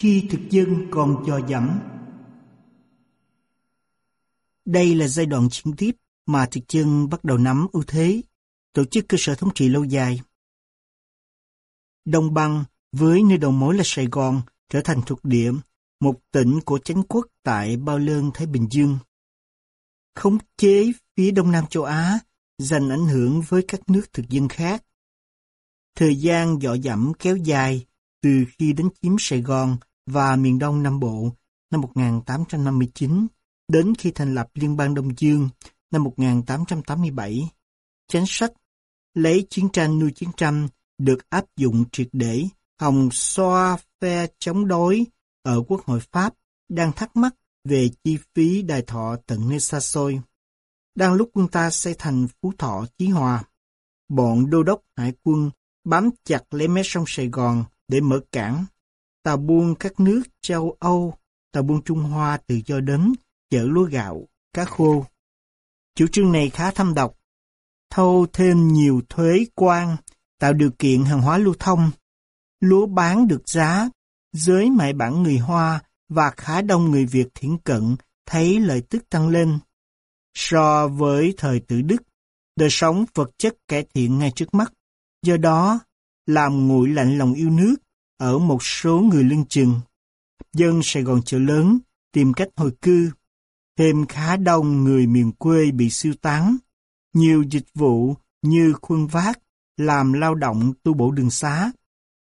khi thực dân còn cho dẫm. Đây là giai đoạn chuyển tiếp mà thực dân bắt đầu nắm ưu thế, tổ chức cơ sở thống trị lâu dài. Đông băng với nơi đầu mối là Sài Gòn trở thành thuộc địa, một tỉnh của chánh quốc tại bao lơn Thái Bình Dương. Khống chế phía đông nam châu Á, giành ảnh hưởng với các nước thực dân khác. Thời gian dọ dẫm kéo dài từ khi đến chiếm Sài Gòn và miền đông Nam Bộ năm 1859 đến khi thành lập Liên bang Đông Dương năm 1887. Chính sách lấy chiến tranh nuôi chiến tranh được áp dụng triệt để hòng xoa phe chống đối ở Quốc hội Pháp đang thắc mắc về chi phí đài thọ tận nơi xa xôi. Đang lúc quân ta xây thành Phú Thọ Chí Hòa, bọn đô đốc hải quân bám chặt lấy mé sông Sài Gòn để mở cảng. Tàu buôn các nước châu Âu, tàu buôn Trung Hoa tự do đến chở lúa gạo, cá khô. Chủ trương này khá thâm độc, thâu thêm nhiều thuế quan, tạo điều kiện hàng hóa lưu thông. Lúa bán được giá, giới mại bản người Hoa và khá đông người Việt thiển cận thấy lợi tức tăng lên. So với thời tử Đức, đời sống vật chất cải thiện ngay trước mắt. Do đó, làm nguội lạnh lòng yêu nước ở một số người lưng chừng. Dân Sài Gòn chợ lớn tìm cách hồi cư. Thêm khá đông người miền quê bị siêu tán. Nhiều dịch vụ như khuân vác, làm lao động tu bổ đường xá,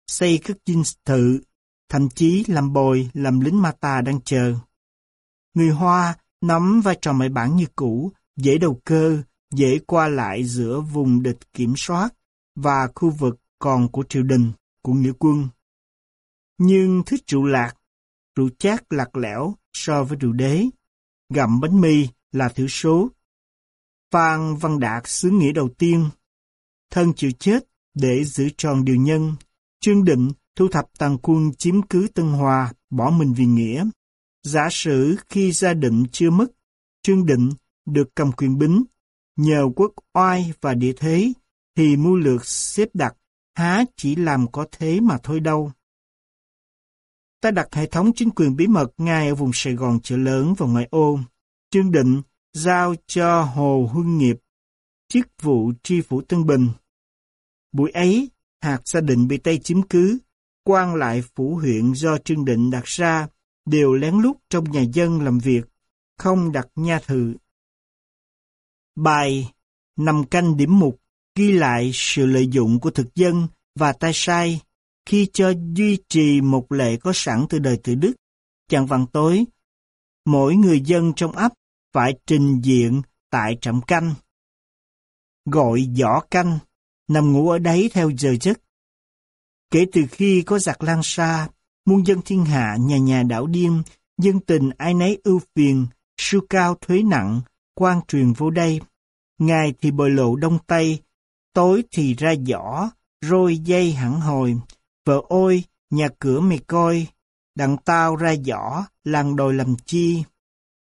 xây các dinh thự, thậm chí làm bồi, làm lính ma tà đang chờ. Người Hoa nắm vai trò mại bản như cũ, dễ đầu cơ, dễ qua lại giữa vùng địch kiểm soát và khu vực còn của triều đình, của nghĩa quân. Nhưng thích rượu lạc, rượu chát lạc lẽo so với rượu đế, gặm bánh mì là thiểu số. Phan Văn Đạt xứ nghĩa đầu tiên, thân chịu chết để giữ tròn điều nhân, Trương Định thu thập tàn quân chiếm cứ Tân Hòa, bỏ mình vì nghĩa. Giả sử khi gia định chưa mất, Trương Định được cầm quyền bính, nhờ quốc oai và địa thế, thì mưu lược xếp đặt há chỉ làm có thế mà thôi đâu. Ta đặt hệ thống chính quyền bí mật ngay ở vùng Sài Gòn chợ lớn và ngoại ô. Trương Định giao cho Hồ Huân Nghiệp chức vụ tri phủ Tân Bình. Buổi ấy, hạt gia định bị Tây chiếm cứ, quan lại phủ huyện do Trương Định đặt ra đều lén lút trong nhà dân làm việc, không đặt nha thự. Bài Nằm canh điểm mục ghi lại sự lợi dụng của thực dân và tay sai khi cho duy trì một lệ có sẵn từ đời từ Đức. Chẳng vàng tối, mỗi người dân trong ấp phải trình diện tại trạm canh. Gọi giỏ canh, nằm ngủ ở đấy theo giờ giấc. Kể từ khi có giặc lan xa, muôn dân thiên hạ nhà nhà đảo điên, dân tình ai nấy ưu phiền, sưu cao thuế nặng, quan truyền vô đây. Ngày thì bồi lộ đông tây, tối thì ra giỏ, rồi dây hẳn hồi. Vợ ôi, nhà cửa mày coi, đặng tao ra giỏ, làng đồi làm chi.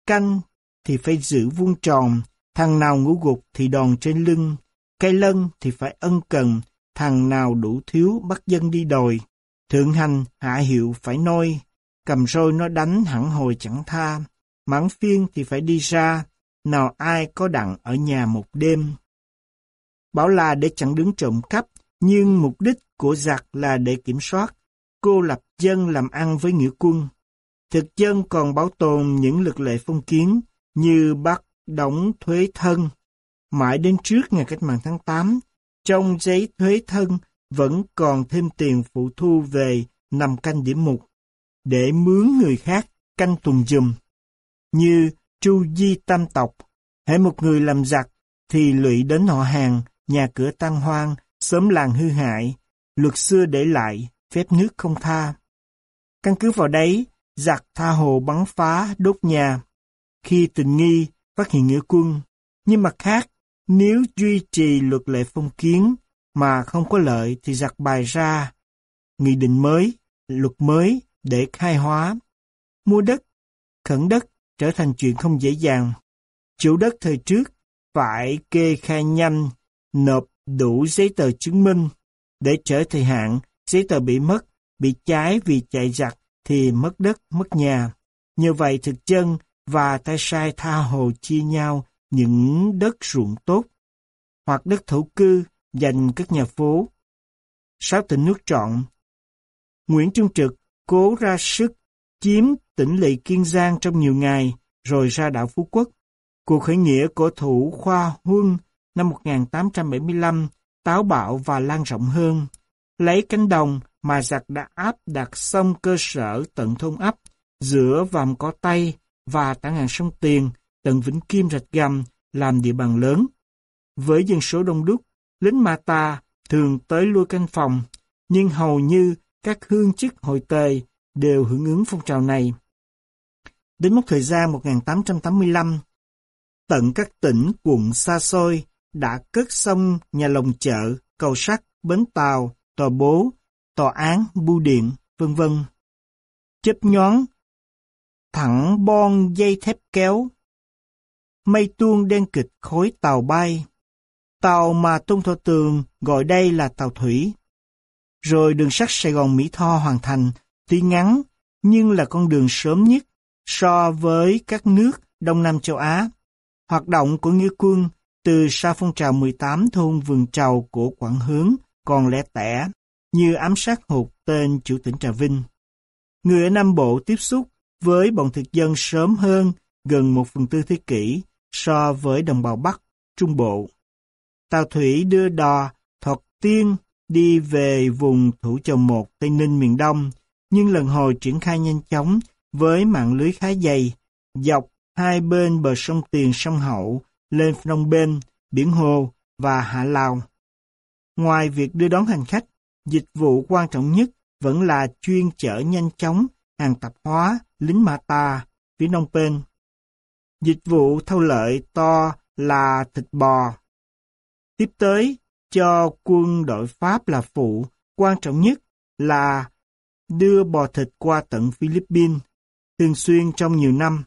Canh thì phải giữ vuông tròn, thằng nào ngủ gục thì đòn trên lưng, cây lân thì phải ân cần, thằng nào đủ thiếu bắt dân đi đòi. Thượng hành, hạ hiệu phải nôi, cầm roi nó đánh hẳn hồi chẳng tha, mãn phiên thì phải đi ra, nào ai có đặng ở nhà một đêm. Bảo là để chẳng đứng trộm cắp, nhưng mục đích của giặc là để kiểm soát, cô lập dân làm ăn với nghĩa quân. Thực dân còn bảo tồn những lực lệ phong kiến như bắt đóng thuế thân. Mãi đến trước ngày cách mạng tháng 8, trong giấy thuế thân vẫn còn thêm tiền phụ thu về nằm canh điểm mục, để mướn người khác canh tuần dùm. Như Chu Di Tam Tộc, hãy một người làm giặc thì lụy đến họ hàng, nhà cửa tan hoang, sớm làng hư hại, luật xưa để lại, phép nước không tha. Căn cứ vào đấy, giặc tha hồ bắn phá, đốt nhà. Khi tình nghi, phát hiện nghĩa quân. Nhưng mặt khác, nếu duy trì luật lệ phong kiến mà không có lợi thì giặc bài ra nghị định mới, luật mới để khai hóa. Mua đất, khẩn đất trở thành chuyện không dễ dàng. Chủ đất thời trước phải kê khai nhanh, nộp đủ giấy tờ chứng minh. Để trở thời hạn, giấy tờ bị mất, bị cháy vì chạy giặc thì mất đất, mất nhà. Như vậy thực chân và tay sai tha hồ chia nhau những đất ruộng tốt, hoặc đất thổ cư dành các nhà phố. Sáu tỉnh nước trọn Nguyễn Trung Trực cố ra sức chiếm tỉnh lỵ Kiên Giang trong nhiều ngày, rồi ra đảo Phú Quốc. Cuộc khởi nghĩa của thủ Khoa Huân năm 1875 táo bạo và lan rộng hơn. Lấy cánh đồng mà giặc đã áp đặt xong cơ sở tận thôn ấp, giữa vàm có tay và tảng hàng sông Tiền, tận Vĩnh Kim Rạch Gầm làm địa bàn lớn. Với dân số đông đúc, lính ma ta thường tới lui canh phòng, nhưng hầu như các hương chức hội tề đều hưởng ứng phong trào này. Đến mốc thời gian 1885, tận các tỉnh quận xa xôi đã cất xong nhà lồng chợ, cầu sắt, bến tàu, tòa bố, tòa án, bưu điện, vân vân. Chớp nhón, thẳng bon dây thép kéo, mây tuôn đen kịch khối tàu bay, tàu mà Tôn Thọ Tường gọi đây là tàu thủy. Rồi đường sắt Sài Gòn Mỹ Tho hoàn thành, tuy ngắn, nhưng là con đường sớm nhất so với các nước Đông Nam châu Á. Hoạt động của nghĩa quân từ Sa phong trào 18 thôn vườn trầu của Quảng Hướng còn lẻ tẻ, như ám sát hụt tên chủ tỉnh Trà Vinh. Người ở Nam Bộ tiếp xúc với bọn thực dân sớm hơn gần một phần tư thế kỷ so với đồng bào Bắc, Trung Bộ. Tàu thủy đưa đò thuật Tiên đi về vùng Thủ Chầu Một, Tây Ninh miền Đông, nhưng lần hồi triển khai nhanh chóng với mạng lưới khá dày, dọc hai bên bờ sông Tiền sông Hậu lên Phnom Penh, Biển Hồ và Hạ Lào. Ngoài việc đưa đón hành khách, dịch vụ quan trọng nhất vẫn là chuyên chở nhanh chóng hàng tạp hóa, lính Mata, phía Phnom Penh. Dịch vụ thâu lợi to là thịt bò. Tiếp tới, cho quân đội Pháp là phụ, quan trọng nhất là đưa bò thịt qua tận Philippines, thường xuyên trong nhiều năm.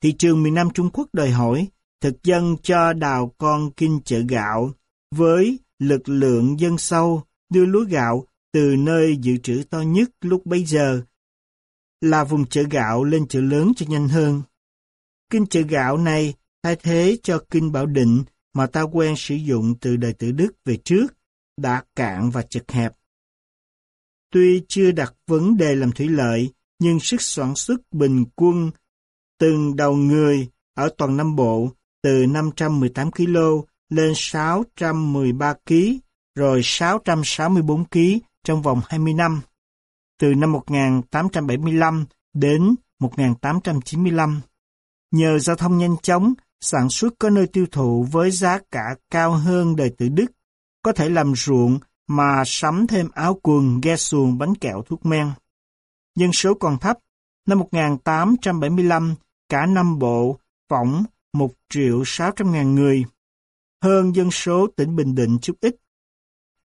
Thị trường miền Nam Trung Quốc đòi hỏi thực dân cho đào con kinh chợ gạo với lực lượng dân sâu đưa lúa gạo từ nơi dự trữ to nhất lúc bấy giờ là vùng chợ gạo lên chợ lớn cho nhanh hơn. Kinh chợ gạo này thay thế cho kinh Bảo Định mà ta quen sử dụng từ đời tử Đức về trước, đã cạn và chật hẹp. Tuy chưa đặt vấn đề làm thủy lợi, nhưng sức sản xuất bình quân từng đầu người ở toàn Nam Bộ từ 518 kg lên 613 kg, rồi 664 kg trong vòng 20 năm, từ năm 1875 đến 1895. Nhờ giao thông nhanh chóng, sản xuất có nơi tiêu thụ với giá cả cao hơn đời tử Đức, có thể làm ruộng mà sắm thêm áo quần, ghe xuồng, bánh kẹo, thuốc men. Dân số còn thấp, năm 1875, cả năm bộ phỏng 1 triệu 600 ngàn người, hơn dân số tỉnh Bình Định chút ít.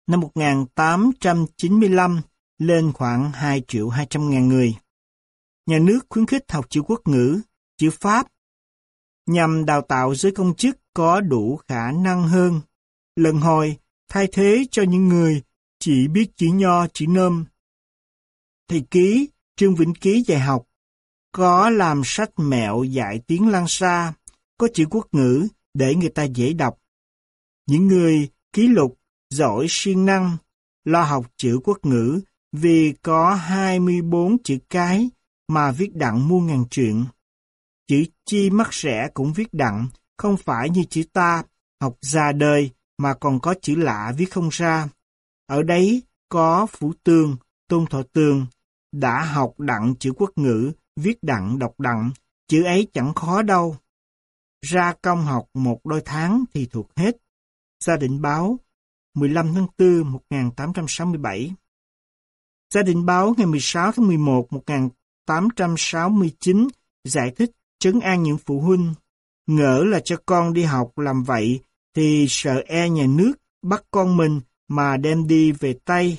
Năm 1895 lên khoảng 2 triệu 200 ngàn người. Nhà nước khuyến khích học chữ quốc ngữ, chữ Pháp, nhằm đào tạo giới công chức có đủ khả năng hơn. Lần hồi, thay thế cho những người chỉ biết chữ nho, chữ nôm. Thầy ký, Trương Vĩnh Ký dạy học, có làm sách mẹo dạy tiếng Lan Sa, có chữ quốc ngữ để người ta dễ đọc. Những người ký lục, giỏi siêng năng, lo học chữ quốc ngữ vì có 24 chữ cái mà viết đặng muôn ngàn chuyện. Chữ chi mắc rẻ cũng viết đặng, không phải như chữ ta, học ra đời mà còn có chữ lạ viết không ra. Ở đấy có Phủ Tương, Tôn Thọ Tương, đã học đặng chữ quốc ngữ, viết đặng đọc đặng, chữ ấy chẳng khó đâu ra công học một đôi tháng thì thuộc hết. Gia đình báo 15 tháng 4 1867 Gia đình báo ngày 16 tháng 11 1869 giải thích chấn an những phụ huynh. Ngỡ là cho con đi học làm vậy thì sợ e nhà nước bắt con mình mà đem đi về Tây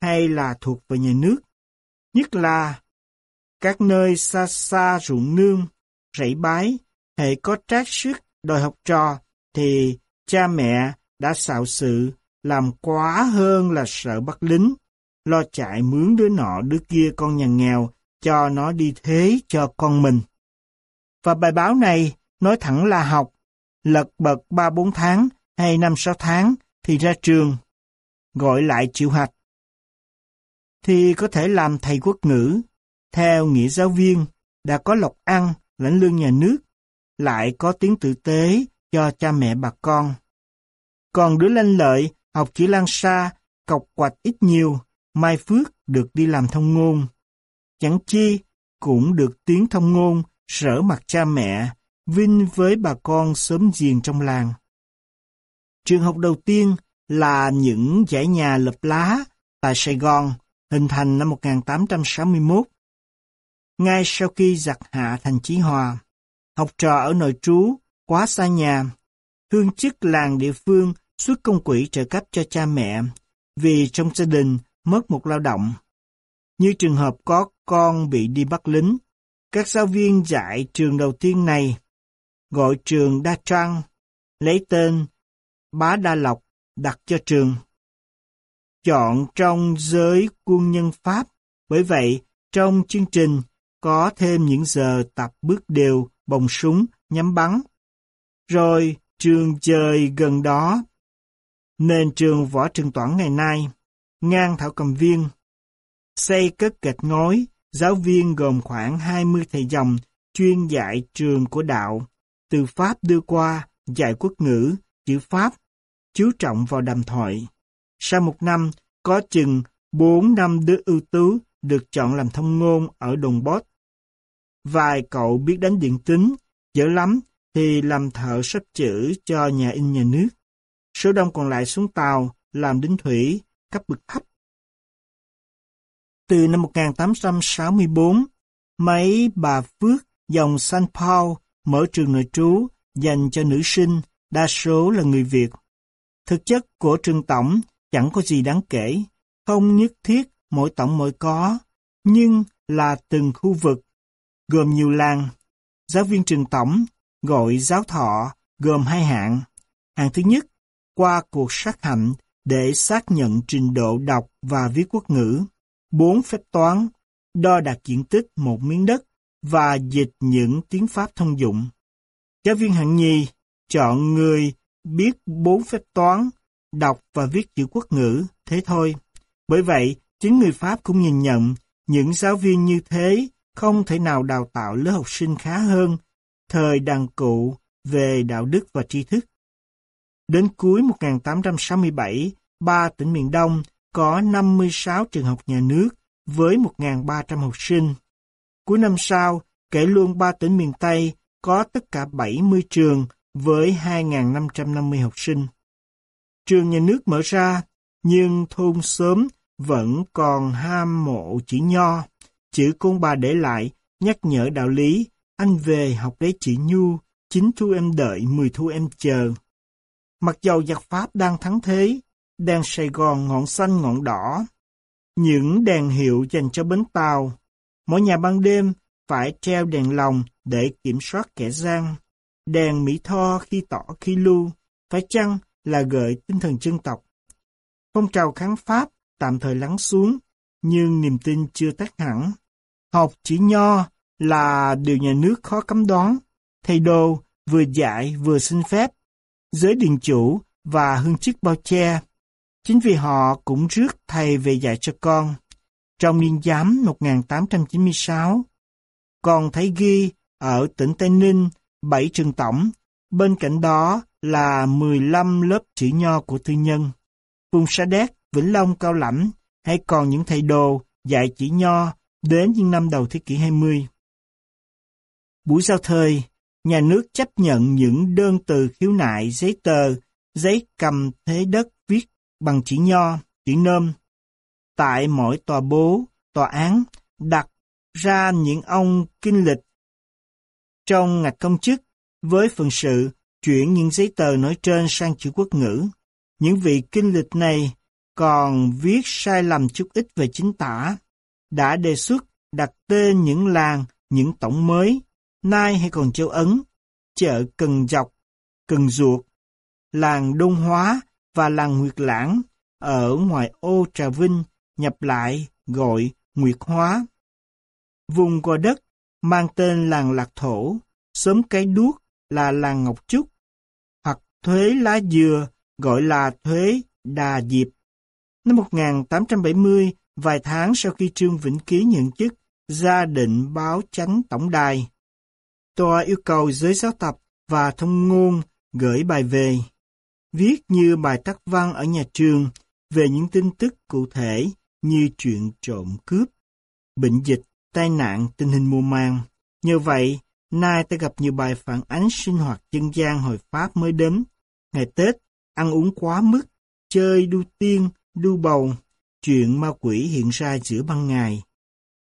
hay là thuộc về nhà nước. Nhất là các nơi xa xa ruộng nương, rẫy bái, hệ có trác sức đòi học trò, thì cha mẹ đã xạo sự, làm quá hơn là sợ bắt lính, lo chạy mướn đứa nọ đứa kia con nhà nghèo cho nó đi thế cho con mình. Và bài báo này nói thẳng là học, lật bật 3-4 tháng hay 5-6 tháng thì ra trường, gọi lại chịu hạch. Thì có thể làm thầy quốc ngữ, theo nghĩa giáo viên, đã có lộc ăn, lãnh lương nhà nước, lại có tiếng tử tế cho cha mẹ bà con. Còn đứa lanh lợi, học chữ lan xa, cọc quạch ít nhiều, mai phước được đi làm thông ngôn. Chẳng chi, cũng được tiếng thông ngôn, sở mặt cha mẹ, vinh với bà con sớm giềng trong làng. Trường học đầu tiên là những giải nhà lập lá tại Sài Gòn, hình thành năm 1861. Ngay sau khi giặc hạ thành Chí Hòa, học trò ở nội trú, quá xa nhà, hương chức làng địa phương xuất công quỹ trợ cấp cho cha mẹ, vì trong gia đình mất một lao động. Như trường hợp có con bị đi bắt lính, các giáo viên dạy trường đầu tiên này gọi trường Đa Trăng, lấy tên Bá Đa Lộc đặt cho trường. Chọn trong giới quân nhân Pháp, bởi vậy trong chương trình có thêm những giờ tập bước đều, bồng súng, nhắm bắn. Rồi trường chơi gần đó, nên trường võ trường toản ngày nay, ngang thảo cầm viên, xây cất gạch ngói, giáo viên gồm khoảng 20 thầy dòng chuyên dạy trường của đạo, từ Pháp đưa qua, dạy quốc ngữ, chữ Pháp, chú trọng vào đàm thoại. Sau một năm, có chừng 4 năm đứa ưu tú được chọn làm thông ngôn ở Đồng Bót. Vài cậu biết đánh điện tính, dở lắm thì làm thợ sắp chữ cho nhà in nhà nước. Số đông còn lại xuống tàu, làm đính thủy, cấp bậc thấp. Từ năm 1864, mấy bà Phước dòng San Paul mở trường nội trú dành cho nữ sinh, đa số là người Việt. Thực chất của trường tổng chẳng có gì đáng kể, không nhất thiết mỗi tổng mỗi có, nhưng là từng khu vực, gồm nhiều làng. Giáo viên trường tổng gọi giáo thọ gồm hai hạng. Hạng thứ nhất, qua cuộc sát hạch để xác nhận trình độ đọc và viết quốc ngữ, bốn phép toán, đo đạt diện tích một miếng đất và dịch những tiếng Pháp thông dụng. Giáo viên hạng nhì chọn người biết bốn phép toán, đọc và viết chữ quốc ngữ, thế thôi. Bởi vậy, chính người Pháp cũng nhìn nhận những giáo viên như thế không thể nào đào tạo lớp học sinh khá hơn thời đàn cụ về đạo đức và tri thức. Đến cuối 1867, ba tỉnh miền Đông có 56 trường học nhà nước với 1.300 học sinh. Cuối năm sau, kể luôn ba tỉnh miền Tây có tất cả 70 trường với 2.550 học sinh. Trường nhà nước mở ra, nhưng thôn sớm vẫn còn ham mộ chữ nho. Chữ con bà để lại, nhắc nhở đạo lý, anh về học lấy chữ nhu, chín thu em đợi, mười thu em chờ. Mặc dầu giặc Pháp đang thắng thế, đèn Sài Gòn ngọn xanh ngọn đỏ, những đèn hiệu dành cho bến tàu, mỗi nhà ban đêm phải treo đèn lồng để kiểm soát kẻ gian. Đèn Mỹ Tho khi tỏ khi lưu, phải chăng là gợi tinh thần dân tộc. Phong trào kháng Pháp tạm thời lắng xuống, nhưng niềm tin chưa tắt hẳn. Học chỉ nho là điều nhà nước khó cấm đoán. Thầy đồ vừa dạy vừa xin phép. Giới điền chủ và hương chức bao che. Chính vì họ cũng rước thầy về dạy cho con. Trong niên giám 1896, còn thấy ghi ở tỉnh Tây Ninh 7 trường tổng, bên cạnh đó là 15 lớp chữ nho của tư nhân. Vùng Sa Đéc, Vĩnh Long, Cao Lãnh hay còn những thầy đồ dạy chữ nho đến những năm đầu thế kỷ 20. Buổi giao thời, nhà nước chấp nhận những đơn từ khiếu nại giấy tờ, giấy cầm thế đất viết bằng chữ nho, chữ nôm. Tại mỗi tòa bố, tòa án đặt ra những ông kinh lịch trong ngạch công chức với phần sự chuyển những giấy tờ nói trên sang chữ quốc ngữ. Những vị kinh lịch này còn viết sai lầm chút ít về chính tả, đã đề xuất đặt tên những làng, những tổng mới, nay hay còn châu Ấn, chợ Cần Dọc, Cần Duột, làng Đông Hóa và làng Nguyệt Lãng ở ngoài ô Trà Vinh nhập lại gọi Nguyệt Hóa. Vùng gò đất mang tên làng Lạc Thổ, sớm cái đuốc là làng Ngọc Trúc, hoặc thuế lá dừa gọi là thuế Đà Diệp. Năm 1870, vài tháng sau khi Trương Vĩnh Ký nhận chức, ra định báo chánh tổng đài. Tòa yêu cầu giới giáo tập và thông ngôn gửi bài về. Viết như bài tác văn ở nhà trường về những tin tức cụ thể như chuyện trộm cướp, bệnh dịch, tai nạn, tình hình mùa màng. Nhờ vậy, nay ta gặp nhiều bài phản ánh sinh hoạt dân gian hồi Pháp mới đến. Ngày Tết, ăn uống quá mức, chơi đu tiên, đu bầu, chuyện ma quỷ hiện ra giữa ban ngày.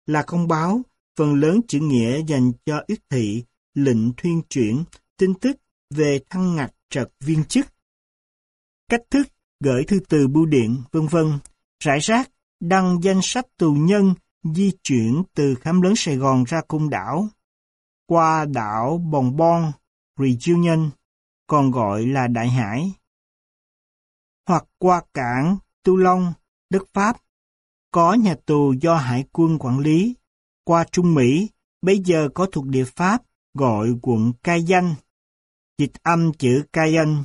Là công báo, phần lớn chữ nghĩa dành cho yết thị, lệnh thuyên chuyển, tin tức về thăng ngạch trật viên chức. Cách thức gửi thư từ bưu điện, vân vân, rải rác, đăng danh sách tù nhân di chuyển từ khám lớn Sài Gòn ra cung đảo, qua đảo Bồng Bon, Reunion, còn gọi là Đại Hải, hoặc qua cảng Tu Long, đất Pháp, có nhà tù do hải quân quản lý, qua Trung Mỹ, bây giờ có thuộc địa Pháp, gọi quận Cai Danh, dịch âm chữ Cai Danh.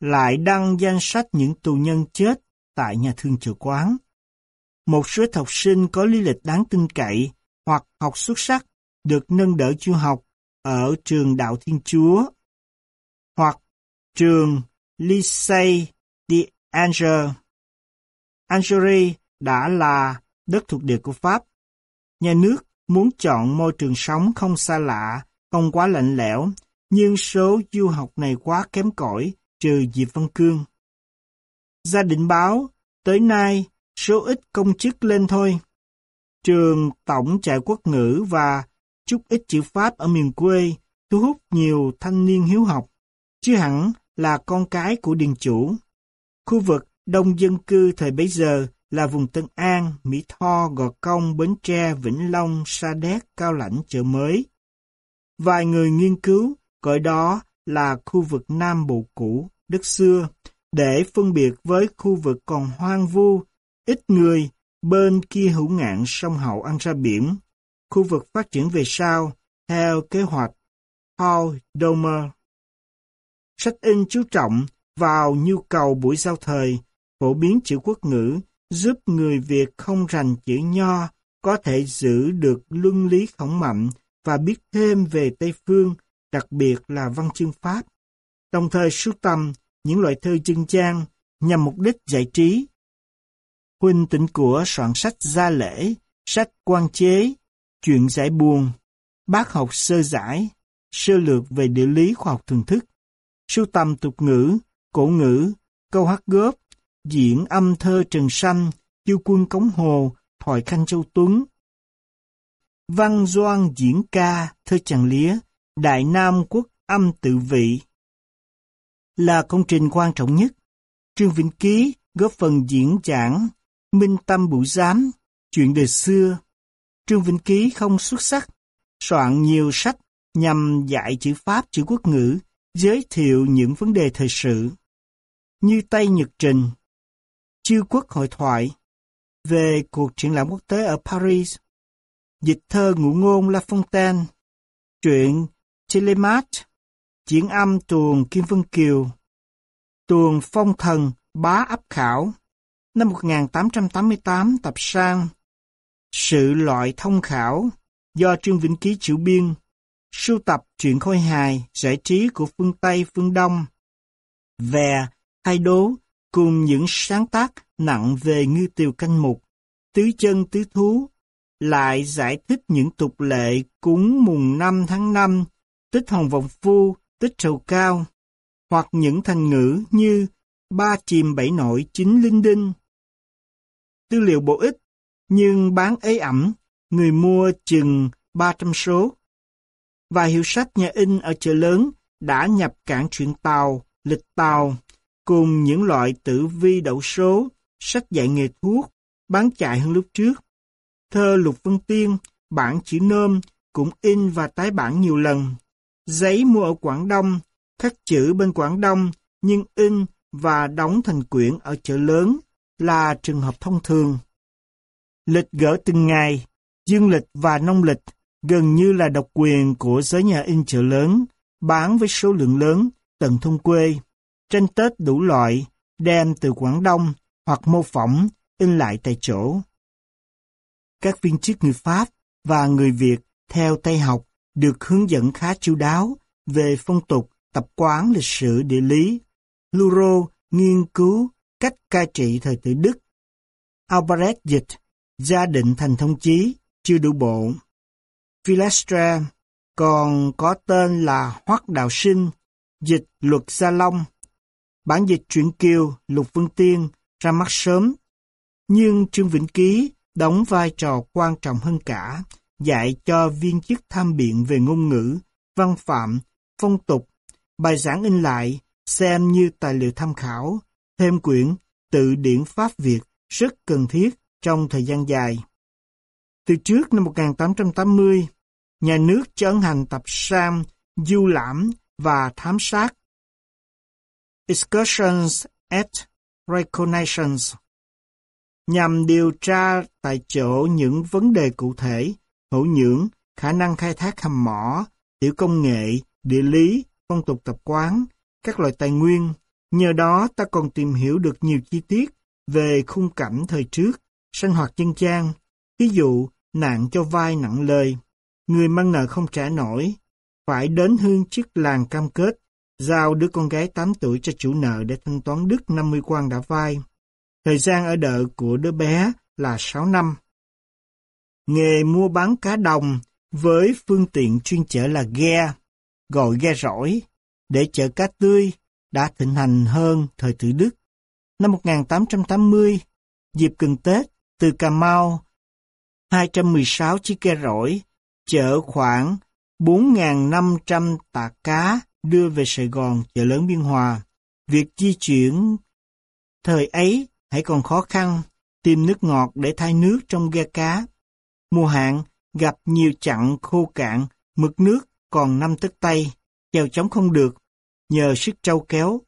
Lại đăng danh sách những tù nhân chết tại nhà thương chợ quán. Một số học sinh có lý lịch đáng tin cậy hoặc học xuất sắc được nâng đỡ du học ở trường Đạo Thiên Chúa hoặc trường Lycée de Angers. Algeria đã là đất thuộc địa của Pháp. Nhà nước muốn chọn môi trường sống không xa lạ, không quá lạnh lẽo, nhưng số du học này quá kém cỏi, trừ Diệp Văn Cương. Gia định báo, tới nay, số ít công chức lên thôi. Trường tổng trại quốc ngữ và chút ít chữ Pháp ở miền quê thu hút nhiều thanh niên hiếu học, chứ hẳn là con cái của điền chủ. Khu vực đông dân cư thời bấy giờ là vùng Tân An, Mỹ Tho, Gò Công, Bến Tre, Vĩnh Long, Sa Đéc, Cao Lãnh, Chợ Mới. Vài người nghiên cứu gọi đó là khu vực Nam Bộ cũ, đất xưa, để phân biệt với khu vực còn hoang vu, ít người, bên kia hữu ngạn sông Hậu ăn ra biển. Khu vực phát triển về sau, theo kế hoạch Paul Domer. Sách in chú trọng vào nhu cầu buổi giao thời, phổ biến chữ quốc ngữ, giúp người Việt không rành chữ nho có thể giữ được luân lý khổng mạnh và biết thêm về Tây Phương, đặc biệt là văn chương Pháp. Đồng thời sưu tầm những loại thơ chân trang nhằm mục đích giải trí. Huynh tỉnh của soạn sách gia lễ, sách quan chế, chuyện giải buồn, bác học sơ giải, sơ lược về địa lý khoa học thường thức, sưu tầm tục ngữ, cổ ngữ, câu hát góp, diễn âm thơ Trần Sanh, chiêu quân Cống Hồ, thoại Khanh Châu Tuấn. Văn Doan diễn ca, thơ chàng lía, Đại Nam Quốc âm tự vị là công trình quan trọng nhất. Trương Vĩnh Ký góp phần diễn giảng Minh Tâm Bụ Giám, chuyện đời xưa. Trương Vĩnh Ký không xuất sắc, soạn nhiều sách nhằm dạy chữ Pháp, chữ quốc ngữ, giới thiệu những vấn đề thời sự, như Tây Nhật Trình, Chư Quốc Hội Thoại, về cuộc triển lãm quốc tế ở Paris, dịch thơ ngụ ngôn La Fontaine, truyện Telemach, diễn âm tuồng Kim Vân Kiều, tuồng phong thần bá Áp khảo, năm 1888 tập sang, sự loại thông khảo do Trương Vĩnh Ký chịu biên, sưu tập truyện khôi hài, giải trí của phương Tây phương Đông, về thay đố cùng những sáng tác nặng về ngư tiều canh mục, tứ chân tứ thú, lại giải thích những tục lệ cúng mùng 5 tháng 5, tích hồng vọng phu, tích trầu cao, hoặc những thành ngữ như ba chìm bảy nổi chín linh đinh. Tư liệu bổ ích, nhưng bán ế ẩm, người mua chừng 300 số. Và hiệu sách nhà in ở chợ lớn đã nhập cảng truyện tàu, lịch tàu, cùng những loại tử vi đậu số, sách dạy nghề thuốc, bán chạy hơn lúc trước. Thơ Lục Vân Tiên, bản chữ nôm cũng in và tái bản nhiều lần. Giấy mua ở Quảng Đông, khắc chữ bên Quảng Đông, nhưng in và đóng thành quyển ở chợ lớn là trường hợp thông thường. Lịch gỡ từng ngày, Dương lịch và nông lịch gần như là độc quyền của giới nhà in chợ lớn, bán với số lượng lớn, tận thôn quê, tranh Tết đủ loại, đem từ Quảng Đông hoặc mô phỏng, in lại tại chỗ. Các viên chức người Pháp và người Việt theo Tây học được hướng dẫn khá chu đáo về phong tục, tập quán, lịch sử, địa lý. Luro nghiên cứu cách cai trị thời tự Đức. Albert dịch, gia định thành thông chí, chưa đủ bộ. Philastra còn có tên là Hoắc Đạo Sinh, dịch luật Gia Long. Bản dịch truyện kiều Lục Vân Tiên ra mắt sớm, nhưng Trương Vĩnh Ký đóng vai trò quan trọng hơn cả, dạy cho viên chức tham biện về ngôn ngữ, văn phạm, phong tục, bài giảng in lại, xem như tài liệu tham khảo, thêm quyển tự điển Pháp Việt rất cần thiết trong thời gian dài. Từ trước năm 1880, nhà nước cho ấn hành tập sam, du lãm và thám sát. Excursions at Reconnaissance nhằm điều tra tại chỗ những vấn đề cụ thể, thổ nhưỡng, khả năng khai thác hầm mỏ, tiểu công nghệ, địa lý, phong tục tập quán, các loại tài nguyên. Nhờ đó ta còn tìm hiểu được nhiều chi tiết về khung cảnh thời trước, sinh hoạt dân gian, ví dụ nạn cho vai nặng lời, người mang nợ không trả nổi, phải đến hương chức làng cam kết, giao đứa con gái 8 tuổi cho chủ nợ để thanh toán đứt 50 quan đã vay. Thời gian ở đợi của đứa bé là 6 năm. Nghề mua bán cá đồng với phương tiện chuyên chở là ghe, gọi ghe rỗi, để chở cá tươi đã thịnh hành hơn thời tự Đức. Năm 1880, dịp gần Tết, từ Cà Mau, 216 chiếc ghe rỗi chở khoảng 4.500 tạ cá đưa về Sài Gòn chợ lớn Biên Hòa. Việc di chuyển thời ấy hãy còn khó khăn, tìm nước ngọt để thay nước trong ghe cá. Mùa hạn gặp nhiều chặng khô cạn, mực nước còn năm tấc tay, chèo chống không được, nhờ sức trâu kéo.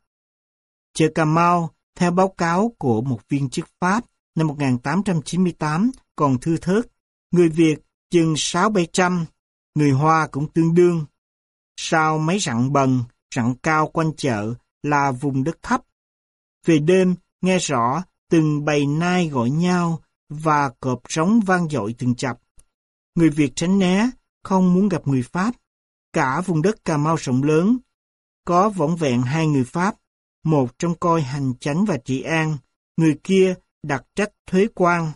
Chợ Cà Mau, theo báo cáo của một viên chức Pháp năm 1898 còn thư thớt, người Việt chừng 6-700, người Hoa cũng tương đương. Sau mấy rặng bần, rặng cao quanh chợ là vùng đất thấp. Về đêm, nghe rõ từng bầy nai gọi nhau và cọp trống vang dội từng chập. Người Việt tránh né, không muốn gặp người Pháp. Cả vùng đất Cà Mau rộng lớn, có võng vẹn hai người Pháp, một trong coi hành chánh và trị an, người kia đặt trách thuế quan.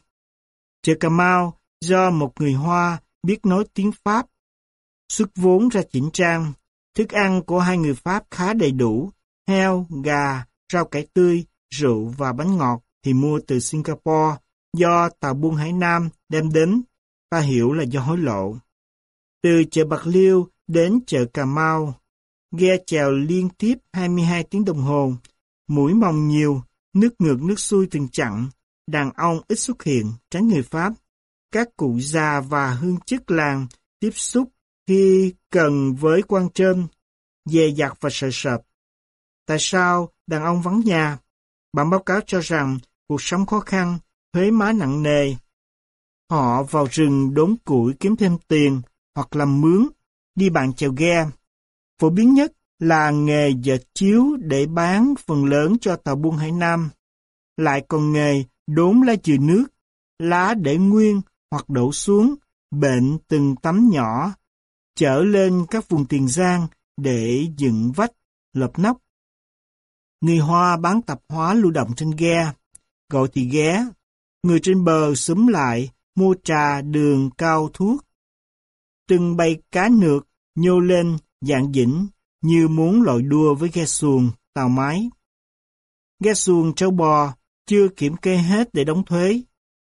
Chợ Cà Mau do một người Hoa biết nói tiếng Pháp, xuất vốn ra chỉnh trang. Thức ăn của hai người Pháp khá đầy đủ, heo, gà, rau cải tươi, rượu và bánh ngọt thì mua từ Singapore do tàu buôn Hải Nam đem đến, ta hiểu là do hối lộ. Từ chợ Bạc Liêu đến chợ Cà Mau, ghe chèo liên tiếp 22 tiếng đồng hồ, mũi mòng nhiều, nước ngược nước xuôi từng chặng, đàn ông ít xuất hiện, tránh người Pháp. Các cụ già và hương chức làng tiếp xúc khi cần với quan trơn, dè dặt và sợ sệt. Tại sao đàn ông vắng nhà? Bản báo cáo cho rằng cuộc sống khó khăn, thuế má nặng nề. Họ vào rừng đốn củi kiếm thêm tiền hoặc làm mướn, đi bạn chèo ghe. Phổ biến nhất là nghề dệt chiếu để bán phần lớn cho tàu buôn Hải Nam. Lại còn nghề đốn lá chừa nước, lá để nguyên hoặc đổ xuống, bệnh từng tấm nhỏ, chở lên các vùng tiền giang để dựng vách, lợp nóc. Người Hoa bán tạp hóa lưu động trên ghe, gọi thì ghé. Người trên bờ xúm lại, mua trà, đường, cao thuốc. Từng bầy cá nược nhô lên, dạng dĩnh, như muốn lội đua với ghe xuồng, tàu máy. Ghe xuồng trâu bò, chưa kiểm kê hết để đóng thuế.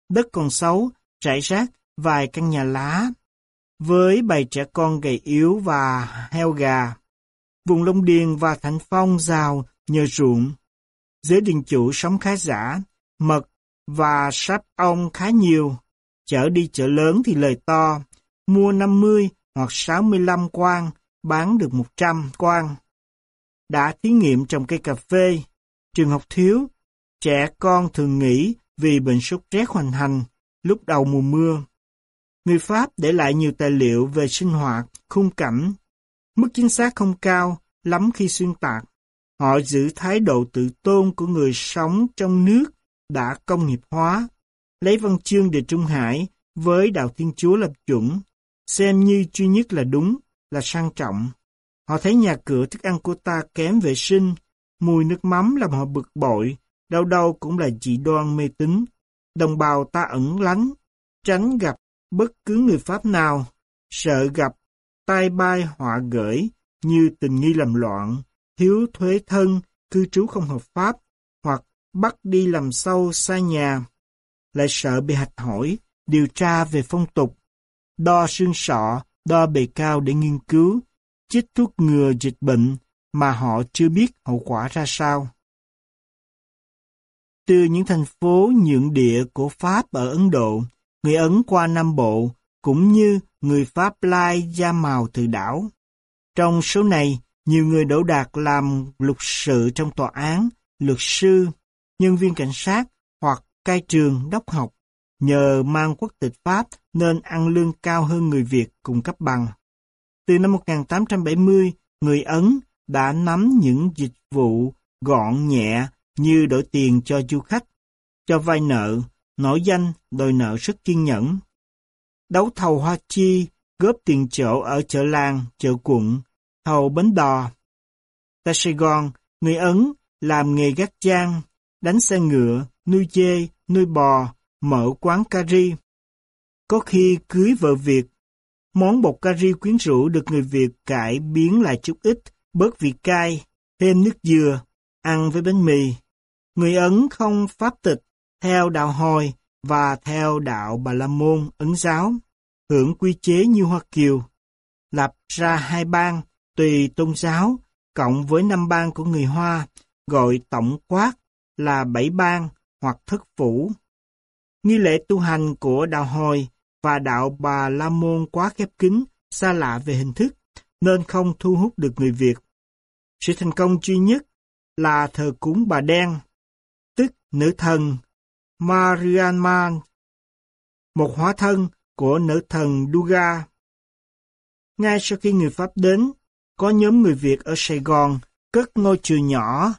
Đất còn xấu, rải rác, vài căn nhà lá. Với bầy trẻ con gầy yếu và heo gà. Vùng Long Điền và Thành Phong giàu nhờ ruộng. Giới đình chủ sống khá giả, mật và sáp ong khá nhiều. Chở đi chợ lớn thì lời to, mua 50 hoặc 65 quan, bán được 100 quan. Đã thí nghiệm trồng cây cà phê, trường học thiếu, trẻ con thường nghỉ vì bệnh sốt rét hoành hành lúc đầu mùa mưa. Người Pháp để lại nhiều tài liệu về sinh hoạt, khung cảnh. Mức chính xác không cao, lắm khi xuyên tạc. Họ giữ thái độ tự tôn của người sống trong nước đã công nghiệp hóa, lấy văn chương Địa Trung Hải với đạo Thiên Chúa lập chuẩn, xem như duy nhất là đúng, là sang trọng. Họ thấy nhà cửa thức ăn của ta kém vệ sinh, mùi nước mắm làm họ bực bội, đâu đâu cũng là dị đoan mê tín. Đồng bào ta ẩn lánh, tránh gặp bất cứ người Pháp nào, sợ gặp tai bay họa gửi như tình nghi làm loạn, thiếu thuế thân, cư trú không hợp pháp, hoặc bắt đi làm sâu xa nhà. Lại sợ bị hạch hỏi, điều tra về phong tục, đo xương sọ, đo bề cao để nghiên cứu, chích thuốc ngừa dịch bệnh mà họ chưa biết hậu quả ra sao. Từ những thành phố nhượng địa của Pháp ở Ấn Độ, người Ấn qua Nam Bộ, cũng như người Pháp lai da màu từ đảo. Trong số này, nhiều người đổ đạt làm luật sự trong tòa án, luật sư, nhân viên cảnh sát hoặc cai trường đốc học. Nhờ mang quốc tịch Pháp nên ăn lương cao hơn người Việt cùng cấp bằng. Từ năm 1870, người Ấn đã nắm những dịch vụ gọn nhẹ như đổi tiền cho du khách, cho vay nợ, nổi danh đòi nợ rất kiên nhẫn. Đấu thầu hoa chi, góp tiền chỗ ở chợ làng, chợ quận, thầu bến đò. Tại Sài Gòn, người Ấn làm nghề gác trang, đánh xe ngựa, nuôi dê, nuôi bò, mở quán cari. Có khi cưới vợ Việt, món bột cari quyến rũ được người Việt cải biến lại chút ít, bớt vị cay, thêm nước dừa, ăn với bánh mì. Người Ấn không pháp tịch, theo đạo Hồi và theo đạo Bà La Môn Ấn giáo, hưởng quy chế như Hoa Kiều, lập ra hai bang tùy tôn giáo, cộng với năm bang của người Hoa, gọi tổng quát là bảy bang hoặc thất phủ. Nghi lễ tu hành của đạo Hồi và đạo Bà La Môn quá khép kín, xa lạ về hình thức, nên không thu hút được người Việt. Sự thành công duy nhất là thờ cúng bà đen, tức nữ thần Mariamman, một hóa thân của nữ thần Duga. Ngay sau khi người Pháp đến, có nhóm người Việt ở Sài Gòn cất ngôi chùa nhỏ,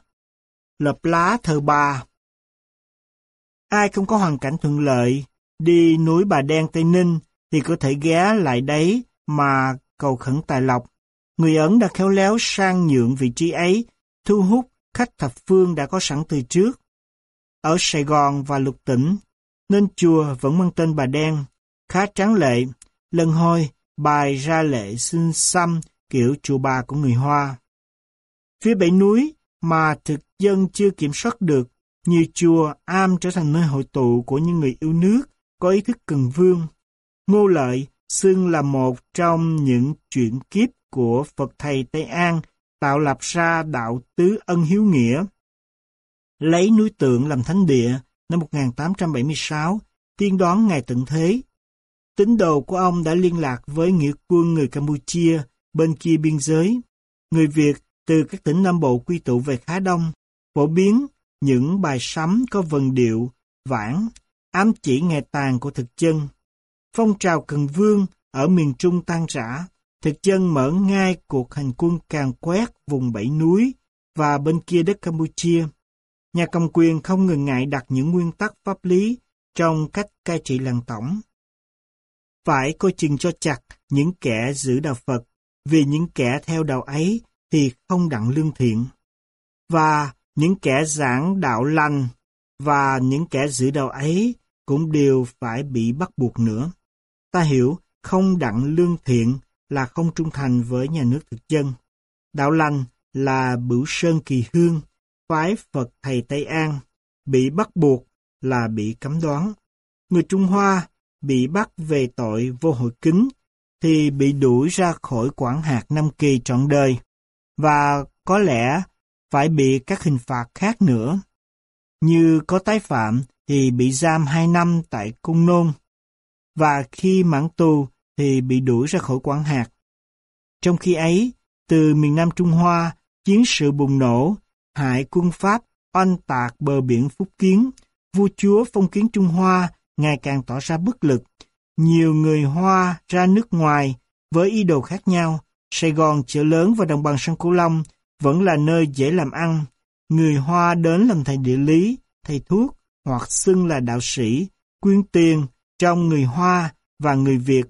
lập lá thờ bà. Ai không có hoàn cảnh thuận lợi, đi núi Bà Đen Tây Ninh thì có thể ghé lại đấy mà cầu khẩn tài lộc. Người Ấn đã khéo léo sang nhượng vị trí ấy, thu hút khách thập phương đã có sẵn từ trước. Ở Sài Gòn và lục tỉnh, nên chùa vẫn mang tên bà Đen, khá tráng lệ, lần hôi bài ra lệ xin xăm kiểu chùa bà của người Hoa. Phía bảy núi mà thực dân chưa kiểm soát được, nhiều chùa Am trở thành nơi hội tụ của những người yêu nước, có ý thức cần vương. Ngô Lợi xưng là một trong những chuyển kiếp của Phật Thầy Tây An tạo lập ra đạo tứ ân hiếu nghĩa. Lấy núi tượng làm thánh địa năm 1876, tiên đoán ngày tận thế. Tín đồ của ông đã liên lạc với nghĩa quân người Campuchia bên kia biên giới. Người Việt từ các tỉnh Nam Bộ quy tụ về khá đông, phổ biến những bài sắm có vần điệu, vãng, ám chỉ ngày tàn của thực chân. Phong trào Cần Vương ở miền Trung tan rã, thực chân mở ngay cuộc hành quân càng quét vùng bảy núi và bên kia đất Campuchia. Nhà cầm quyền không ngừng ngại đặt những nguyên tắc pháp lý trong cách cai trị làng tổng. Phải coi chừng cho chặt những kẻ giữ đạo Phật, vì những kẻ theo đạo ấy thì không đặng lương thiện. Và những kẻ giảng đạo lành và những kẻ giữ đạo ấy cũng đều phải bị bắt buộc nữa. Ta hiểu không đặng lương thiện là không trung thành với nhà nước thực dân. Đạo lành là bửu sơn kỳ hương, phái Phật Thầy Tây An, bị bắt buộc là bị cấm đoán. Người Trung Hoa bị bắt về tội vô hội kính thì bị đuổi ra khỏi quản hạt Nam Kỳ trọn đời và có lẽ phải bị các hình phạt khác nữa. Như có tái phạm thì bị giam 2 năm tại cung nôn và khi mãn tù thì bị đuổi ra khỏi quản hạt. Trong khi ấy, từ miền Nam Trung Hoa, chiến sự bùng nổ, hại quân Pháp oanh tạc bờ biển Phúc Kiến, vua chúa phong kiến Trung Hoa ngày càng tỏ ra bất lực, nhiều người Hoa ra nước ngoài với ý đồ khác nhau. Sài Gòn, chợ lớn và đồng bằng sông Cửu Long vẫn là nơi dễ làm ăn. Người Hoa đến làm thầy địa lý, thầy thuốc hoặc xưng là đạo sĩ, quyên tiền trong người Hoa và người Việt.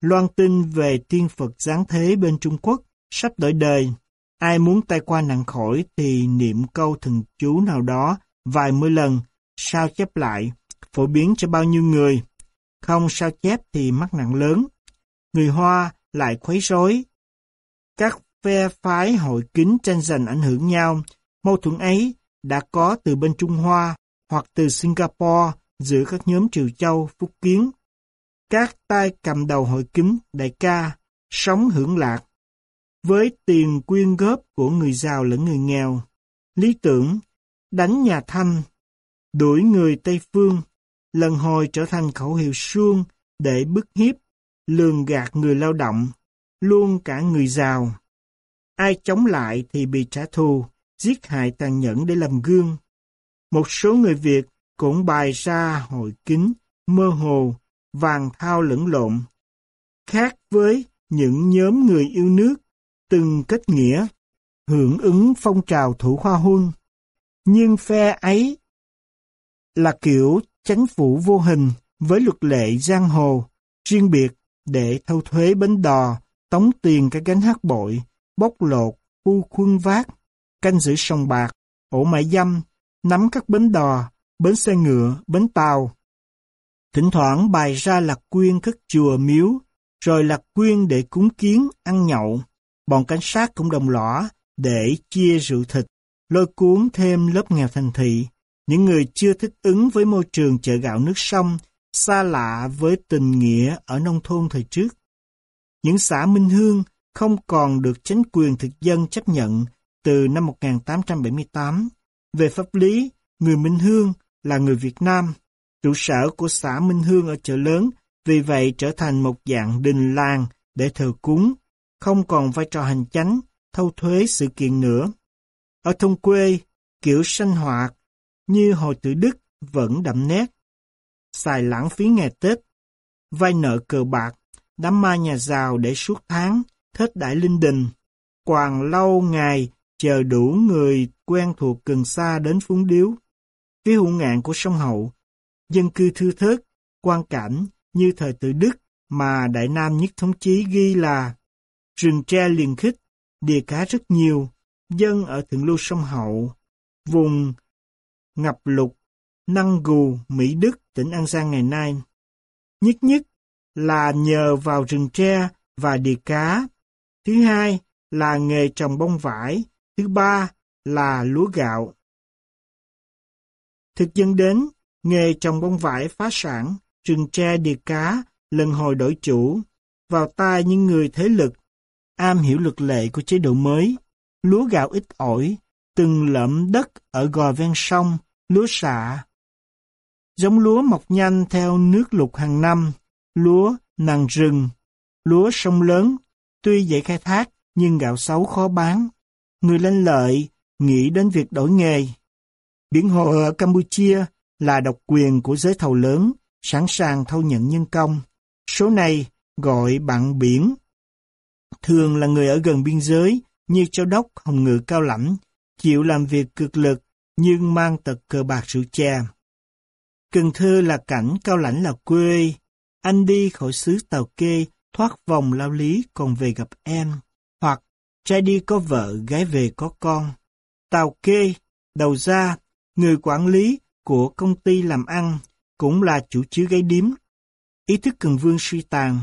Loan tin về tiên Phật giáng thế bên Trung Quốc sắp đổi đời. Ai muốn tay qua nặng khỏi thì niệm câu thần chú nào đó vài mươi lần, sao chép lại, phổ biến cho bao nhiêu người. Không sao chép thì mắc nặng lớn. Người Hoa lại khuấy rối. Các phe phái hội kính tranh giành ảnh hưởng nhau. Mâu thuẫn ấy đã có từ bên Trung Hoa hoặc từ Singapore giữa các nhóm Triều Châu, Phúc Kiến. Các tay cầm đầu hội kính đại ca sống hưởng lạc với tiền quyên góp của người giàu lẫn người nghèo. Lý tưởng đánh nhà Thanh, đuổi người Tây Phương, lần hồi trở thành khẩu hiệu suông để bức hiếp, lường gạt người lao động, luôn cả người giàu. Ai chống lại thì bị trả thù, giết hại tàn nhẫn để làm gương. Một số người Việt cũng bày ra hội kính, mơ hồ, vàng thao lẫn lộn. Khác với những nhóm người yêu nước từng kết nghĩa, hưởng ứng phong trào thủ khoa huân. Nhưng phe ấy là kiểu chánh phủ vô hình với luật lệ giang hồ, riêng biệt để thâu thuế bến đò, tống tiền các gánh hát bội, bóc lột, u khuân vác, canh giữ sông bạc, ổ mại dâm, nắm các bến đò, bến xe ngựa, bến tàu. Thỉnh thoảng bày ra lạc quyên các chùa miếu, rồi lạc quyên để cúng kiến, ăn nhậu. Bọn cảnh sát cũng đồng lõa để chia rượu thịt, lôi cuốn thêm lớp nghèo thành thị, những người chưa thích ứng với môi trường chợ gạo nước sông, xa lạ với tình nghĩa ở nông thôn thời trước. Những xã Minh Hương không còn được chính quyền thực dân chấp nhận từ năm 1878. Về pháp lý, người Minh Hương là người Việt Nam. Trụ sở của xã Minh Hương ở chợ lớn vì vậy trở thành một dạng đình làng để thờ cúng, không còn vai trò hành chánh, thâu thuế sự kiện nữa. Ở thôn quê, kiểu sanh hoạt như hồi tử Đức vẫn đậm nét. Xài lãng phí ngày Tết, vay nợ cờ bạc, đám ma nhà giàu để suốt tháng, thết đại linh đình, quàng lâu ngày chờ đủ người quen thuộc gần xa đến phúng điếu. Phía hữu ngạn của sông Hậu, dân cư thư thớt, quan cảnh như thời tự Đức mà Đại Nam Nhất Thống Chí ghi là rừng tre liền khích, địa cá rất nhiều, dân ở thượng lưu sông Hậu, vùng ngập lụt, năng gù, Mỹ Đức, tỉnh An Giang ngày nay. Nhất nhất là nhờ vào rừng tre và địa cá. Thứ hai là nghề trồng bông vải. Thứ ba là lúa gạo. Thực dân đến, nghề trồng bông vải phá sản, rừng tre địa cá, lần hồi đổi chủ, vào tay những người thế lực, am hiểu luật lệ của chế độ mới, lúa gạo ít ỏi, từng lợm đất ở gò ven sông, lúa xạ. Giống lúa mọc nhanh theo nước lục hàng năm, lúa nàng rừng, lúa sông lớn, tuy dễ khai thác nhưng gạo xấu khó bán. Người lên lợi nghĩ đến việc đổi nghề. Biển hồ ở Campuchia là độc quyền của giới thầu lớn, sẵn sàng thâu nhận nhân công. Số này gọi bạn biển. Thường là người ở gần biên giới như Châu Đốc, Hồng Ngự Cao Lãnh, chịu làm việc cực lực nhưng mang tật cờ bạc rượu chè. Cần Thơ là cảnh, Cao Lãnh là quê. Anh đi khỏi xứ Tàu Kê, thoát vòng lao lý còn về gặp em. Hoặc trai đi có vợ, gái về có con. Tàu Kê, đầu ra, người quản lý của công ty làm ăn, cũng là chủ chứa gây điếm. Ý thức cần vương suy tàn.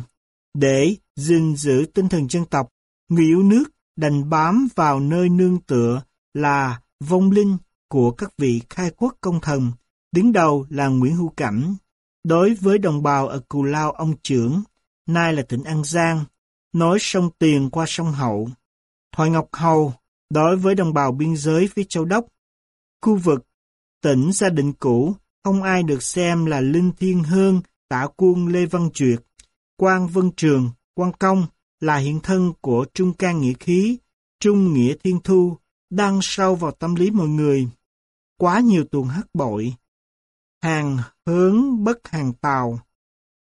Để gìn giữ tinh thần dân tộc, người yêu nước đành bám vào nơi nương tựa là vong linh của các vị khai quốc công thần, đứng đầu là Nguyễn Hữu Cảnh. Đối với đồng bào ở Cù Lao ông trưởng, nay là tỉnh An Giang, nối sông Tiền qua sông Hậu. Thoại Ngọc Hầu, đối với đồng bào biên giới phía Châu Đốc, khu vực tỉnh gia đình cũ, không ai được xem là linh thiêng hơn tả quân Lê Văn Duyệt, quan Vân Trường, quan Công là hiện thân của Trung can Nghĩa Khí, Trung Nghĩa Thiên Thu, đang sâu vào tâm lý mọi người. Quá nhiều tuồng hắc bội. Hàng hướng bất hàng tàu.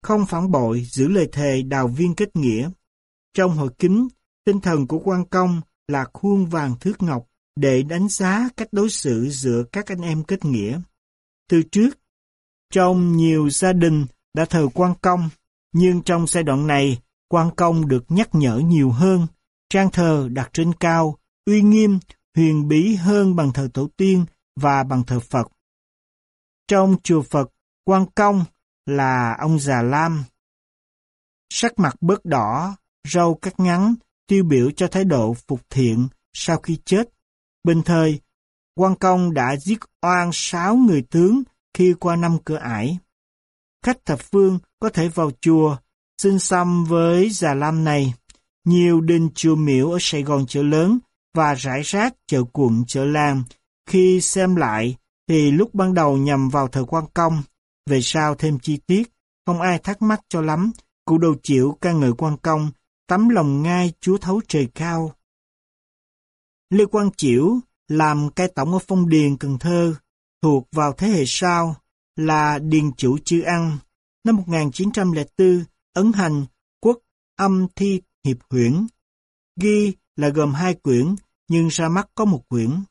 không phản bội, giữ lời thề đào viên kết nghĩa. Trong hội kính, tinh thần của quan công là khuôn vàng thước ngọc để đánh giá cách đối xử giữa các anh em kết nghĩa. Từ trước, trong nhiều gia đình đã thờ quan công, nhưng trong giai đoạn này, quan công được nhắc nhở nhiều hơn, trang thờ đặt trên cao, uy nghiêm, huyền bí hơn bằng thờ tổ tiên và bằng thờ Phật. Trong chùa Phật, quan công là ông già lam. Sắc mặt bớt đỏ, râu cắt ngắn, tiêu biểu cho thái độ phục thiện sau khi chết. Bình thời, quan công đã giết oan sáu người tướng khi qua năm cửa ải. Khách thập phương có thể vào chùa, xin xăm với già lam này. Nhiều đình chùa miễu ở Sài Gòn chợ lớn và rải rác chợ quận chợ làng. Khi xem lại thì lúc ban đầu nhằm vào thời quan công, về sau thêm chi tiết, không ai thắc mắc cho lắm, cụ đầu chịu ca ngợi quan công, tấm lòng ngai chúa thấu trời cao. Lê Quang Chiểu làm cai tổng ở Phong Điền, Cần Thơ, thuộc vào thế hệ sau, là Điền Chủ Chư Ăn. Năm 1904, ấn hành quốc âm thi hiệp huyển. Ghi là gồm hai quyển, nhưng ra mắt có một quyển.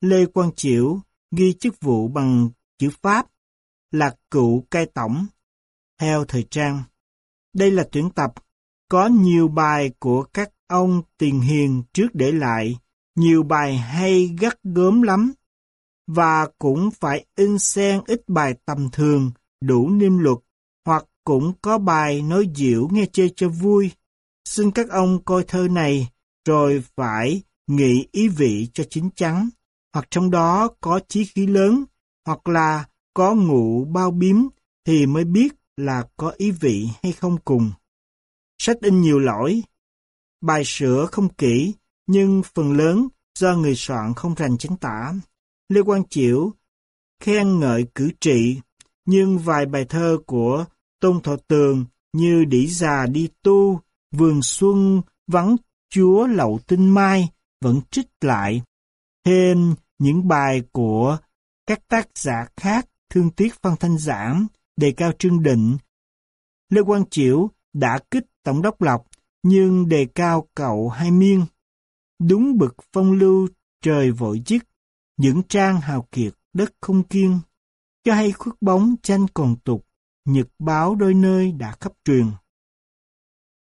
Lê Quang Chiểu ghi chức vụ bằng chữ Pháp, là cựu cai tổng, theo thời trang. Đây là tuyển tập, có nhiều bài của các ông tiền hiền trước để lại, nhiều bài hay gắt gớm lắm, và cũng phải in xen ít bài tầm thường, đủ niêm luật, cũng có bài nói diệu nghe chơi cho vui. Xin các ông coi thơ này, rồi phải nghĩ ý vị cho chính chắn, hoặc trong đó có chí khí lớn, hoặc là có ngụ bao biếm thì mới biết là có ý vị hay không cùng. Sách in nhiều lỗi, bài sửa không kỹ, nhưng phần lớn do người soạn không rành chính tả. Lê Quang Chiểu khen ngợi cử trị, nhưng vài bài thơ của Tôn Thọ Tường như Đỉ già đi tu, Vườn xuân vắng chúa lậu tinh mai vẫn trích lại. Thêm những bài của các tác giả khác thương tiếc Phan Thanh Giảng, đề cao Trương Định. Lê Quang Chiểu đã kích Tổng đốc Lộc, nhưng đề cao cậu Hai Miên. Đúng bực phong lưu trời vội dứt, những trang hào kiệt đất không kiên. Cho hay khuất bóng tranh còn tục, nhật báo đôi nơi đã khắp truyền.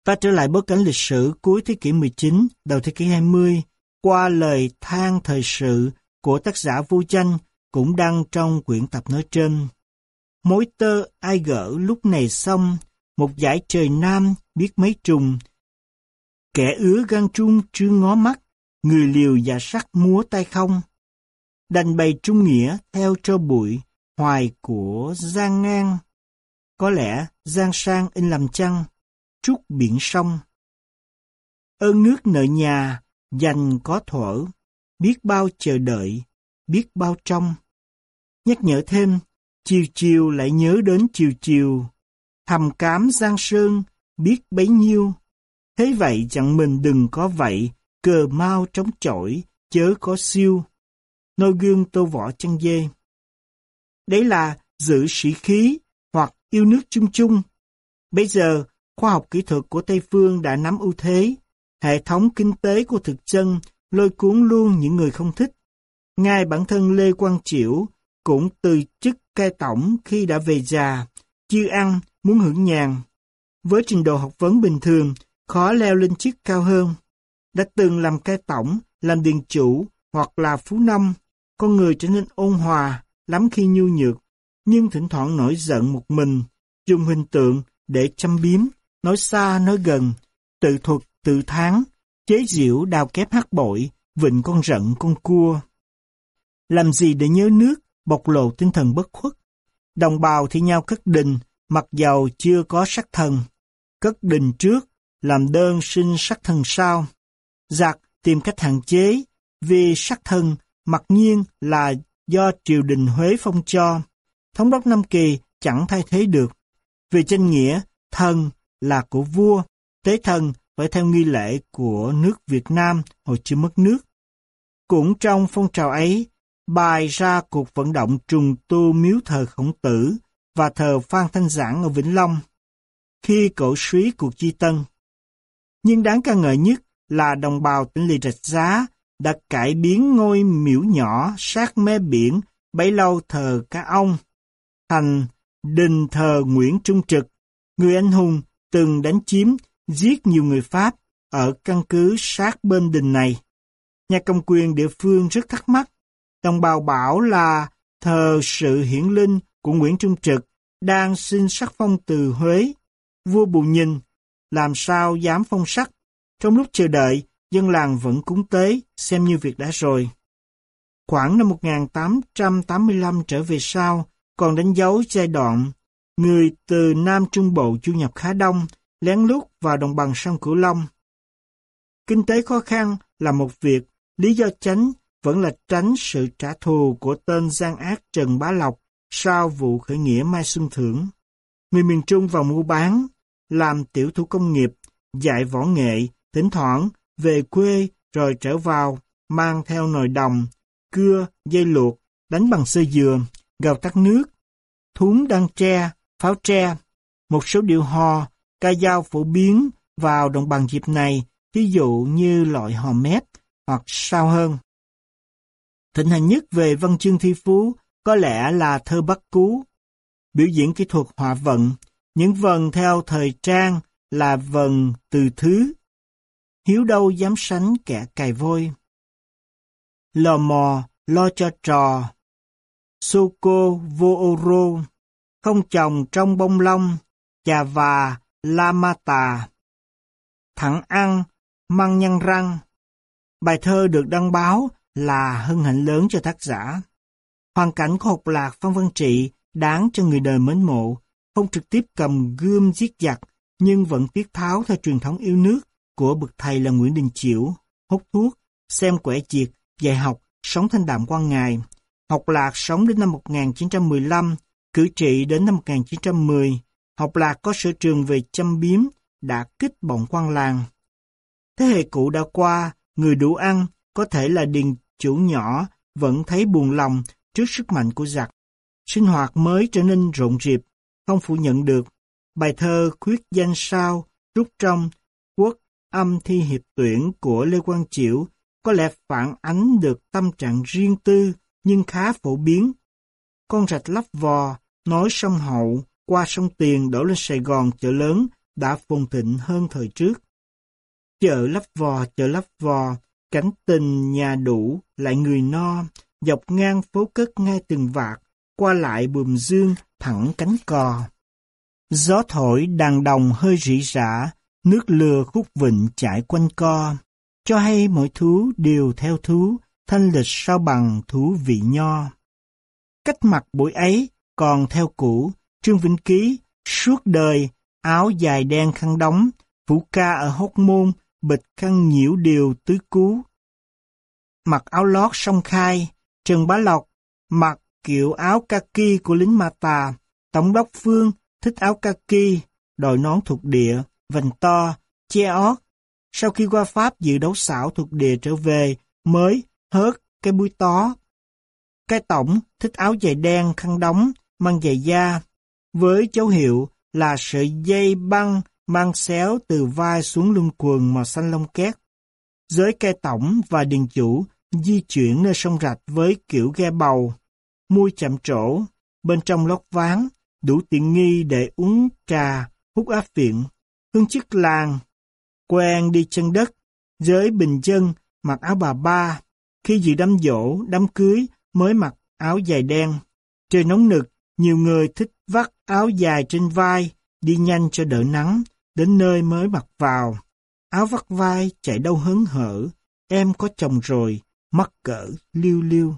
Ta trở lại bối cảnh lịch sử cuối thế kỷ 19, đầu thế kỷ 20, qua lời than thời sự của tác giả Vu Chanh cũng đăng trong quyển tập nói trên. Mối tơ ai gỡ lúc này xong, một dải trời nam biết mấy trùng. Kẻ ứa gan trung chưa ngó mắt, người liều và sắc múa tay không. Đành bày trung nghĩa theo cho bụi, hoài của Giang Ngang. Có lẽ Giang Sang in làm chăng, trúc biển sông. Ơn nước nợ nhà, dành có thuở, biết bao chờ đợi, biết bao trong. Nhắc nhở thêm, chiều chiều lại nhớ đến chiều chiều, thầm cám giang sơn, biết bấy nhiêu. Thế vậy chẳng mình đừng có vậy, cờ mau trống chổi, chớ có siêu. Nôi gương tô võ chân dê. Đấy là giữ sĩ khí yêu nước chung chung. Bây giờ, khoa học kỹ thuật của Tây Phương đã nắm ưu thế. Hệ thống kinh tế của thực dân lôi cuốn luôn những người không thích. Ngay bản thân Lê Quang Triểu cũng từ chức cai tổng khi đã về già, chưa ăn, muốn hưởng nhàn. Với trình độ học vấn bình thường, khó leo lên chức cao hơn. Đã từng làm cai tổng, làm điền chủ hoặc là phú nông, con người trở nên ôn hòa, lắm khi nhu nhược, nhưng thỉnh thoảng nổi giận một mình, dùng hình tượng để châm biếm, nói xa nói gần, tự thuật, tự tháng, chế diệu đào kép hát bội, vịnh con rận con cua. Làm gì để nhớ nước, bộc lộ tinh thần bất khuất. Đồng bào thì nhau cất đình, mặc dầu chưa có sắc thần. Cất đình trước, làm đơn xin sắc thần sau. Giặc tìm cách hạn chế, vì sắc thần mặc nhiên là do triều đình Huế phong cho. Thống đốc Nam Kỳ chẳng thay thế được. Vì trên nghĩa, thần là của vua, tế thần phải theo nghi lễ của nước Việt Nam hồi chưa mất nước. Cũng trong phong trào ấy, bài ra cuộc vận động trùng tu miếu thờ khổng tử và thờ Phan Thanh Giảng ở Vĩnh Long. khi cổ suý cuộc chi tân. Nhưng đáng ca ngợi nhất là đồng bào tỉnh Lì Rạch Giá đã cải biến ngôi miễu nhỏ sát mé biển bấy lâu thờ cá ông thành đình thờ Nguyễn Trung Trực, người anh hùng từng đánh chiếm, giết nhiều người Pháp ở căn cứ sát bên đình này. Nhà công quyền địa phương rất thắc mắc. Đồng bào bảo là thờ sự hiển linh của Nguyễn Trung Trực đang xin sắc phong từ Huế. Vua Bù Nhìn làm sao dám phong sắc. Trong lúc chờ đợi, dân làng vẫn cúng tế, xem như việc đã rồi. Khoảng năm 1885 trở về sau, còn đánh dấu giai đoạn người từ Nam Trung Bộ du nhập khá đông, lén lút vào đồng bằng sông Cửu Long. Kinh tế khó khăn là một việc, lý do chánh vẫn là tránh sự trả thù của tên gian ác Trần Bá Lộc sau vụ khởi nghĩa Mai Xuân Thưởng. Người miền Trung vào mua bán, làm tiểu thủ công nghiệp, dạy võ nghệ, thỉnh thoảng về quê rồi trở vào, mang theo nồi đồng, cưa, dây luộc, đánh bằng sơ dừa, gào tắt nước, thúng đăng tre, pháo tre, một số điệu hò, ca dao phổ biến vào đồng bằng dịp này, ví dụ như loại hò mép hoặc sao hơn. Thịnh hành nhất về văn chương thi phú có lẽ là thơ Bắc Cú. Biểu diễn kỹ thuật họa vận, những vần theo thời trang là vần từ thứ. Hiếu đâu dám sánh kẻ cài vôi. Lò mò, lo cho trò. Soko Vooro, không chồng trong bông lông, chà và Lamata. Thẳng ăn, măng nhăn răng. Bài thơ được đăng báo là hân hạnh lớn cho tác giả. Hoàn cảnh của học lạc Phan Văn Trị đáng cho người đời mến mộ, không trực tiếp cầm gươm giết giặc, nhưng vẫn tiết tháo theo truyền thống yêu nước của bậc thầy là Nguyễn Đình Chiểu, hút thuốc, xem quẻ chiệt, dạy học, sống thanh đạm quan ngài. Học lạc sống đến năm 1915, cử trị đến năm 1910. Học lạc có sở trường về chăm biếm, đã kích bọn quan làng. Thế hệ cũ đã qua, người đủ ăn, có thể là điền chủ nhỏ, vẫn thấy buồn lòng trước sức mạnh của giặc. Sinh hoạt mới trở nên rộn rịp, không phủ nhận được. Bài thơ khuyết danh sao, rút trong, quốc âm thi hiệp tuyển của Lê Quang Chiểu có lẽ phản ánh được tâm trạng riêng tư nhưng khá phổ biến. Con rạch lắp vò, nối sông Hậu, qua sông Tiền đổ lên Sài Gòn chợ lớn đã phồn thịnh hơn thời trước. Chợ lắp vò, chợ lắp vò, cảnh tình nhà đủ, lại người no, dọc ngang phố cất ngay từng vạt, qua lại bùm dương, thẳng cánh cò. Gió thổi đàn đồng hơi rỉ rả, nước lừa khúc vịnh chảy quanh co, cho hay mọi thú đều theo thú, thanh lịch sao bằng thú vị nho. Cách mặc buổi ấy còn theo cũ, Trương Vĩnh Ký suốt đời áo dài đen khăn đóng, phủ ca ở hốc môn, bịch khăn nhiễu điều tứ cú. Mặc áo lót song khai, Trần Bá Lộc mặc kiểu áo kaki của lính ma tà, Tổng đốc Phương thích áo kaki, đội nón thuộc địa, vành to, che ót. Sau khi qua Pháp dự đấu xảo thuộc địa trở về, mới hớt cái búi tó. Cái tổng thích áo dài đen khăn đóng, mang giày da, với dấu hiệu là sợi dây băng mang xéo từ vai xuống lưng quần màu xanh lông két. Giới cây tổng và điền chủ di chuyển nơi sông rạch với kiểu ghe bầu, mui chạm trổ, bên trong lót ván, đủ tiện nghi để uống trà, hút áp viện, hương chức làng, quen đi chân đất, giới bình dân mặc áo bà ba, khi dự đám dỗ, đám cưới mới mặc áo dài đen. Trời nóng nực, nhiều người thích vắt áo dài trên vai, đi nhanh cho đỡ nắng, đến nơi mới mặc vào. Áo vắt vai chạy đâu hớn hở, em có chồng rồi, mắc cỡ, liêu liêu.